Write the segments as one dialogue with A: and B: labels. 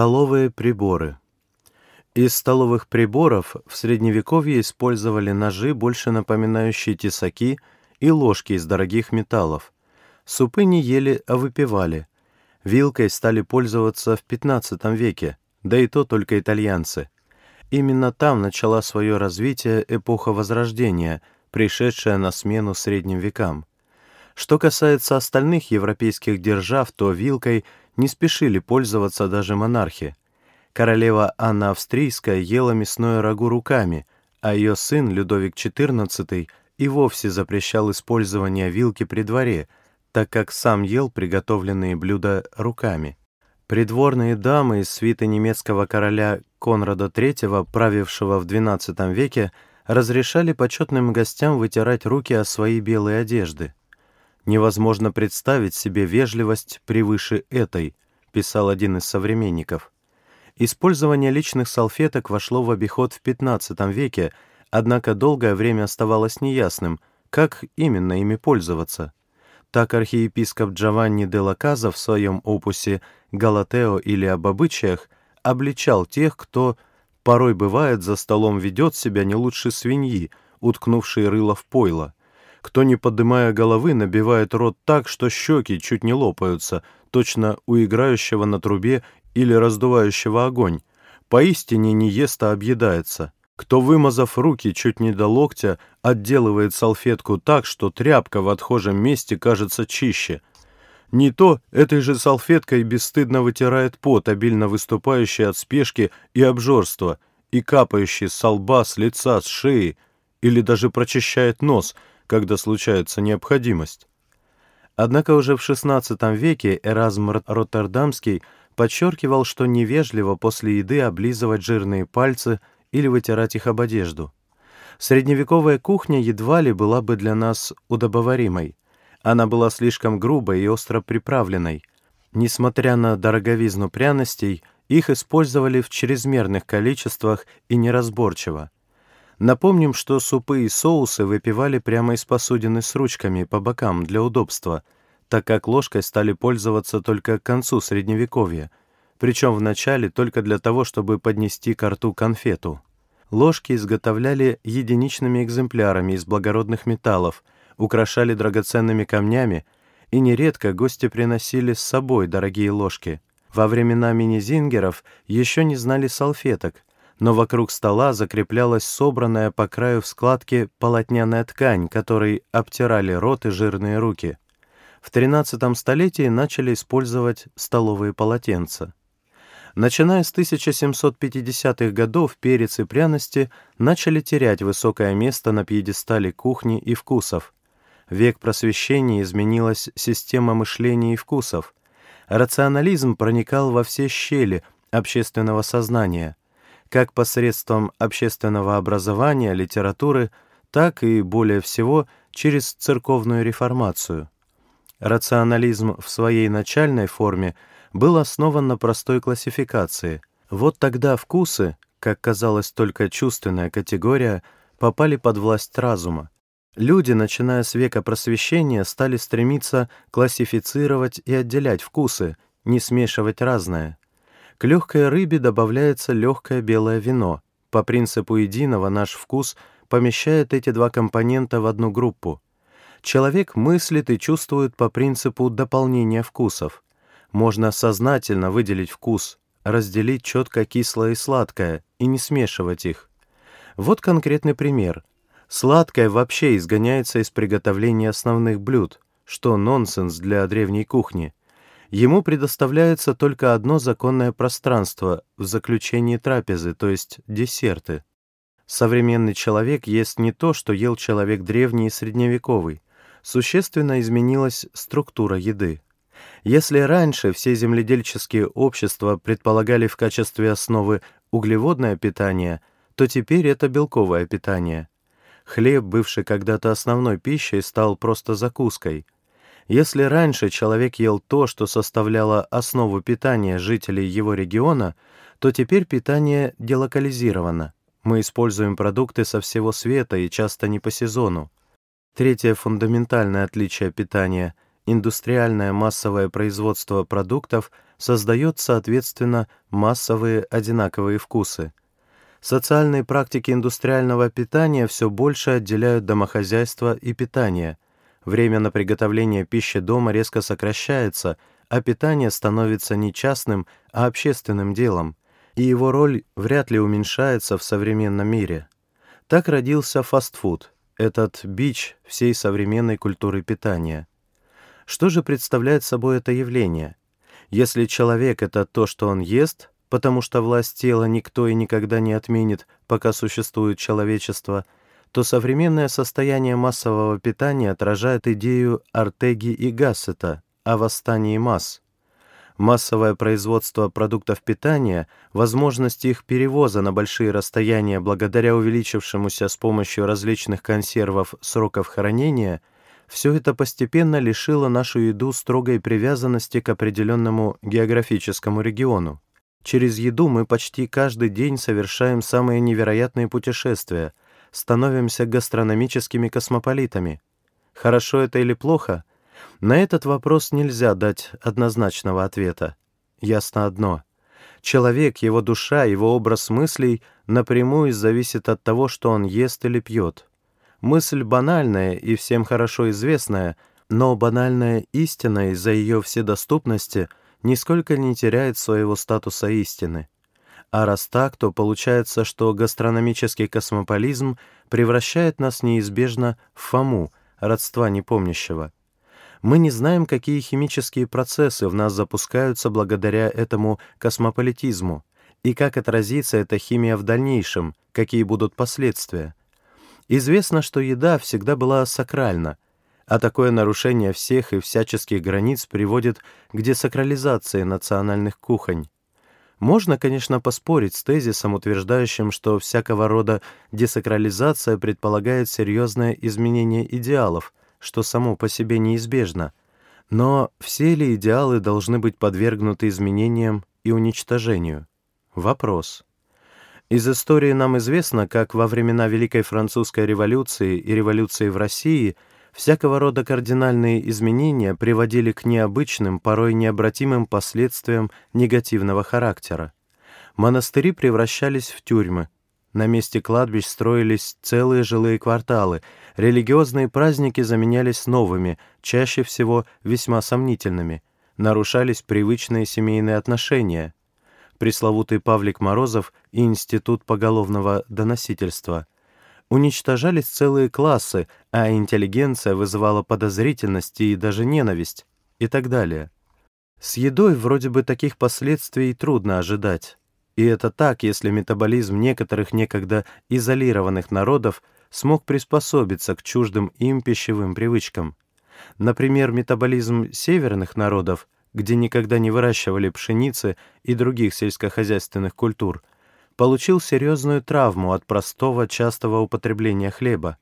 A: Столовые приборы. Из столовых приборов в Средневековье использовали ножи, больше напоминающие тесаки, и ложки из дорогих металлов. Супы не ели, а выпивали. Вилкой стали пользоваться в XV веке, да и то только итальянцы. Именно там начала свое развитие эпоха Возрождения, пришедшая на смену средним векам. Что касается остальных европейских держав, то вилкой не спешили пользоваться даже монархи. Королева Анна Австрийская ела мясное рагу руками, а ее сын Людовик XIV и вовсе запрещал использование вилки при дворе, так как сам ел приготовленные блюда руками. Придворные дамы из свиты немецкого короля Конрада III, правившего в XII веке, разрешали почетным гостям вытирать руки о свои белые одежды. «Невозможно представить себе вежливость превыше этой», писал один из современников. Использование личных салфеток вошло в обиход в XV веке, однако долгое время оставалось неясным, как именно ими пользоваться. Так архиепископ Джованни де Лаказа в своем опусе «Галатео» или «Об обычаях» обличал тех, кто порой бывает за столом ведет себя не лучше свиньи, уткнувшей рыло в пойло кто, не поднимая головы, набивает рот так, что щеки чуть не лопаются, точно у играющего на трубе или раздувающего огонь. Поистине не ест, а объедается. Кто, вымазав руки чуть не до локтя, отделывает салфетку так, что тряпка в отхожем месте кажется чище. Не то этой же салфеткой бесстыдно вытирает пот, обильно выступающий от спешки и обжорства, и капающий с лба, с лица, с шеи, или даже прочищает нос — когда случается необходимость. Однако уже в XVI веке Эразм Роттердамский подчеркивал, что невежливо после еды облизывать жирные пальцы или вытирать их об одежду. Средневековая кухня едва ли была бы для нас удобоваримой. Она была слишком грубой и остро приправленной. Несмотря на дороговизну пряностей, их использовали в чрезмерных количествах и неразборчиво. Напомним, что супы и соусы выпивали прямо из посудины с ручками по бокам для удобства, так как ложкой стали пользоваться только к концу Средневековья, причем вначале только для того, чтобы поднести к рту конфету. Ложки изготовляли единичными экземплярами из благородных металлов, украшали драгоценными камнями, и нередко гости приносили с собой дорогие ложки. Во времена мини-зингеров еще не знали салфеток, но вокруг стола закреплялась собранная по краю в складке полотняная ткань, которой обтирали рот и жирные руки. В XIII столетии начали использовать столовые полотенца. Начиная с 1750-х годов перец и пряности начали терять высокое место на пьедестале кухни и вкусов. Век просвещения изменилась система мышления и вкусов. Рационализм проникал во все щели общественного сознания – как посредством общественного образования, литературы, так и, более всего, через церковную реформацию. Рационализм в своей начальной форме был основан на простой классификации. Вот тогда вкусы, как казалось только чувственная категория, попали под власть разума. Люди, начиная с века просвещения, стали стремиться классифицировать и отделять вкусы, не смешивать разное. К легкой рыбе добавляется легкое белое вино. По принципу единого наш вкус помещает эти два компонента в одну группу. Человек мыслит и чувствует по принципу дополнения вкусов. Можно сознательно выделить вкус, разделить четко кислое и сладкое и не смешивать их. Вот конкретный пример. Сладкое вообще изгоняется из приготовления основных блюд, что нонсенс для древней кухни ему предоставляется только одно законное пространство в заключении трапезы, то есть десерты. Современный человек ест не то, что ел человек древний и средневековый. Существенно изменилась структура еды. Если раньше все земледельческие общества предполагали в качестве основы углеводное питание, то теперь это белковое питание. Хлеб, бывший когда-то основной пищей, стал просто закуской – если раньше человек ел то, что составляло основу питания жителей его региона, то теперь питание делокализировано. Мы используем продукты со всего света и часто не по сезону. Третье фундаментальное отличие питания – индустриальное массовое производство продуктов создает, соответственно, массовые одинаковые вкусы. Социальные практики индустриального питания все больше отделяют домохозяйство и питание. Время на приготовление пищи дома резко сокращается, а питание становится не частным, а общественным делом, и его роль вряд ли уменьшается в современном мире. Так родился фастфуд, этот бич всей современной культуры питания. Что же представляет собой это явление? Если человек — это то, что он ест, потому что власть тела никто и никогда не отменит, пока существует человечество, то современное состояние массового питания отражает идею Артеги и Гассета о восстании масс. Массовое производство продуктов питания, возможность их перевоза на большие расстояния благодаря увеличившемуся с помощью различных консервов сроков хранения, все это постепенно лишило нашу еду строгой привязанности к определенному географическому региону. Через еду мы почти каждый день совершаем самые невероятные путешествия, становимся гастрономическими космополитами. Хорошо это или плохо? На этот вопрос нельзя дать однозначного ответа. Ясно одно. Человек, его душа, его образ мыслей напрямую зависит от того, что он ест или пьет. Мысль банальная и всем хорошо известная, но банальная истина из-за ее вседоступности нисколько не теряет своего статуса истины. А раз так, то получается, что гастрономический космополизм превращает нас неизбежно в Фому, родства непомнящего. Мы не знаем, какие химические процессы в нас запускаются благодаря этому космополитизму, и как отразится эта химия в дальнейшем, какие будут последствия. Известно, что еда всегда была сакральна, а такое нарушение всех и всяческих границ приводит к десакрализации национальных кухонь. Можно, конечно, поспорить с тезисом, утверждающим, что всякого рода десакрализация предполагает серьезное изменение идеалов, что само по себе неизбежно. Но все ли идеалы должны быть подвергнуты изменениям и уничтожению? Вопрос. Из истории нам известно, как во времена Великой Французской революции и революции в России всякого рода кардинальные изменения приводили к необычным, порой необратимым последствиям негативного характера. Монастыри превращались в тюрьмы, на месте кладбищ строились целые жилые кварталы, религиозные праздники заменялись новыми, чаще всего весьма сомнительными, нарушались привычные семейные отношения. Пресловутый Павлик Морозов и Институт поголовного доносительства. Уничтожались целые классы, а интеллигенция вызывала подозрительность и даже ненависть, и так далее. С едой вроде бы таких последствий трудно ожидать. И это так, если метаболизм некоторых некогда изолированных народов смог приспособиться к чуждым им пищевым привычкам. Например, метаболизм северных народов, где никогда не выращивали пшеницы и других сельскохозяйственных культур, получил серьезную травму от простого частого употребления хлеба.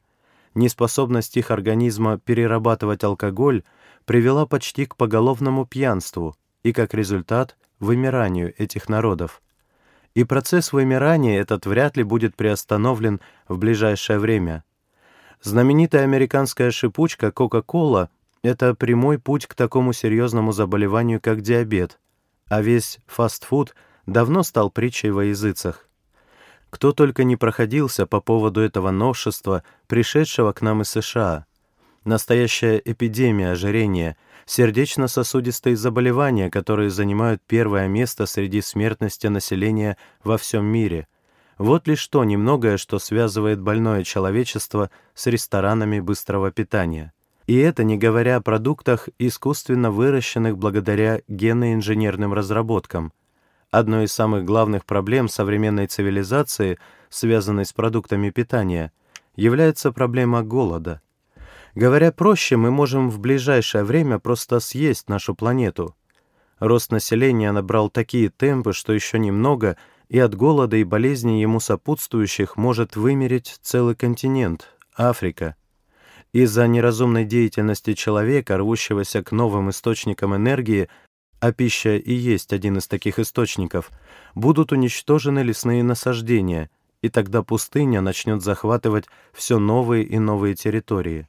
A: Неспособность их организма перерабатывать алкоголь привела почти к поголовному пьянству и, как результат, вымиранию этих народов и процесс вымирания этот вряд ли будет приостановлен в ближайшее время. Знаменитая американская шипучка Coca-Cola — это прямой путь к такому серьезному заболеванию, как диабет, а весь фастфуд давно стал притчей во языцах. Кто только не проходился по поводу этого новшества, пришедшего к нам из США. Настоящая эпидемия ожирения — сердечно-сосудистые заболевания, которые занимают первое место среди смертности населения во всем мире. Вот лишь то немногое, что связывает больное человечество с ресторанами быстрого питания. И это не говоря о продуктах, искусственно выращенных благодаря генно-инженерным разработкам. Одной из самых главных проблем современной цивилизации, связанной с продуктами питания, является проблема голода – Говоря проще, мы можем в ближайшее время просто съесть нашу планету. Рост населения набрал такие темпы, что еще немного, и от голода и болезней ему сопутствующих может вымереть целый континент — Африка. Из-за неразумной деятельности человека, рвущегося к новым источникам энергии, а пища и есть один из таких источников, будут уничтожены лесные насаждения, и тогда пустыня начнет захватывать все новые и новые территории.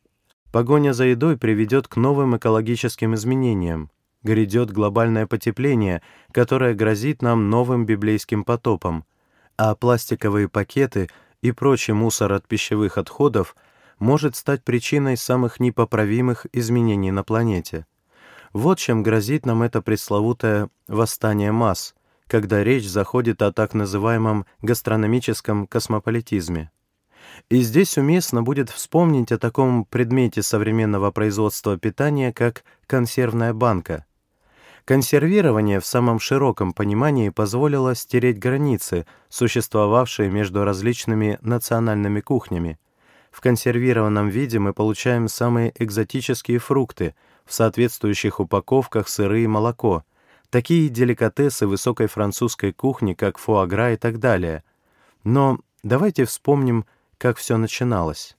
A: Погоня за едой приведет к новым экологическим изменениям. Грядет глобальное потепление, которое грозит нам новым библейским потопом, а пластиковые пакеты и прочий мусор от пищевых отходов может стать причиной самых непоправимых изменений на планете. Вот чем грозит нам это пресловутое «восстание масс», когда речь заходит о так называемом гастрономическом космополитизме. И здесь уместно будет вспомнить о таком предмете современного производства питания, как консервная банка. Консервирование в самом широком понимании позволило стереть границы, существовавшие между различными национальными кухнями. В консервированном виде мы получаем самые экзотические фрукты, в соответствующих упаковках сыры и молоко, такие деликатесы высокой французской кухни, как фуагра и так далее. Но давайте вспомним, как все начиналось.